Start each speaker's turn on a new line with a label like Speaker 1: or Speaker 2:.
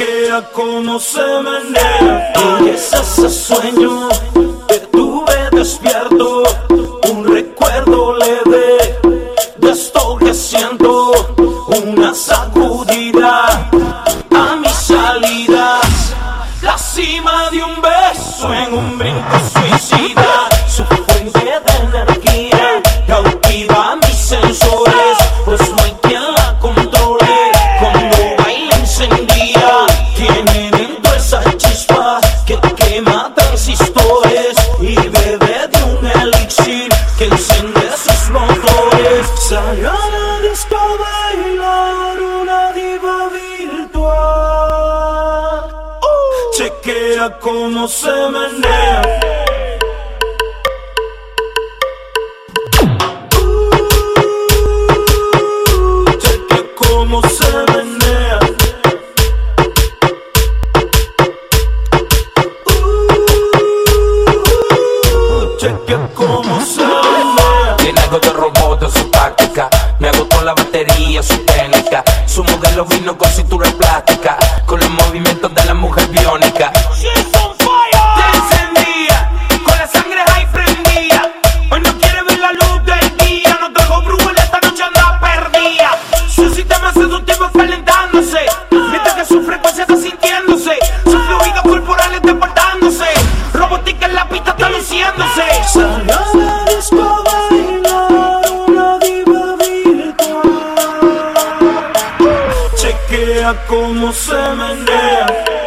Speaker 1: Chequea cómo se menea. Y es ese sueño que tuve despierto. Un recuerdo leve de esto que siento. Una sacudida a mis salidas. La cima de un beso en un brinco motores. Salió a la disco bailar una diva virtual. Chequea cómo se menea. Chequea cómo se menea. Chequea cómo se menea.
Speaker 2: Tiene algo de cintura plástica. Con los movimientos de la mujer biónica. Te encendía, con la sangre ahí prendía. Hoy no quiere ver la luz del día. No trajo brújula, esta noche anda perdida. Su sistema seductivo es calentándose. Mientras que su frecuencia está sintiéndose.
Speaker 1: Chequea cómo se menea.